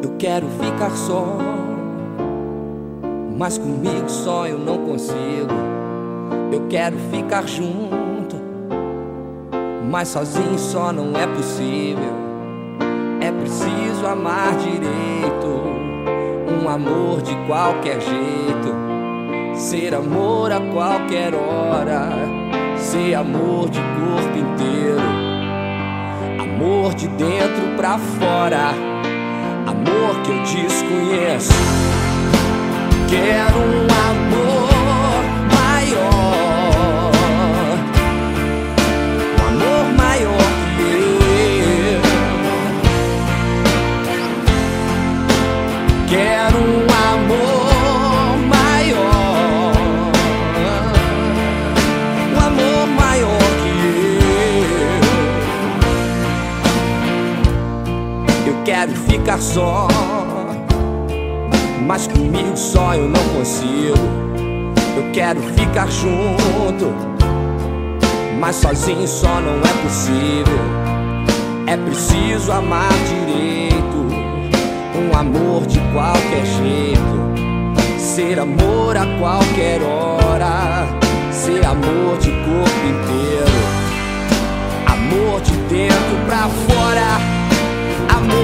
Eu quero ficar só, mas comigo só eu não consigo. Eu quero ficar junto, mas sozinho só não é possível. É preciso amar direito, um amor de qualquer jeito, ser amor a qualquer hora, ser amor de corpo inteiro, amor de dentro pra fora amor que eu desconheço. Quero um amor quero ficar só. Mas comigo só eu não consigo. Eu quero ficar junto, mas sozinho só não é possível. É preciso amar direito, um amor de qualquer jeito, ser amor a qualquer hora,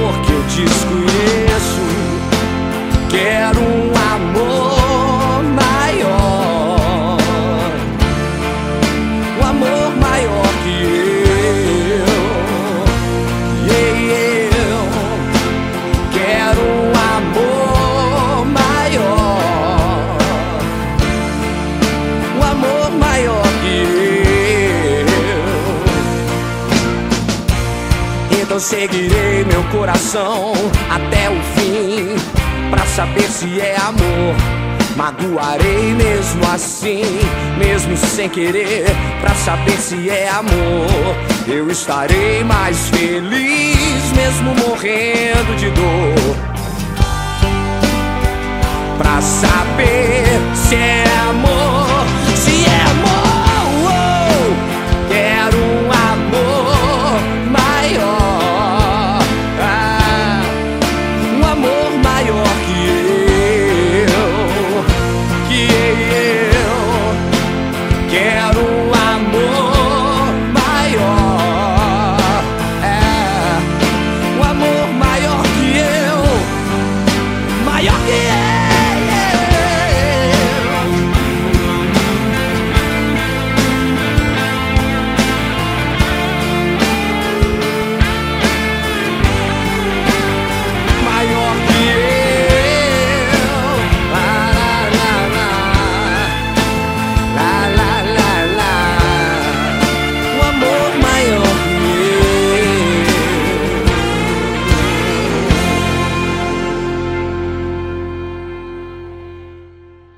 amor que eu desconheço. Quero Então seguirei meu coração até o fim pra saber se é amor. Magoarei mesmo assim, mesmo sem querer, pra saber se é amor. Eu estarei mais feliz, mesmo morrendo de dor. Pra saber se é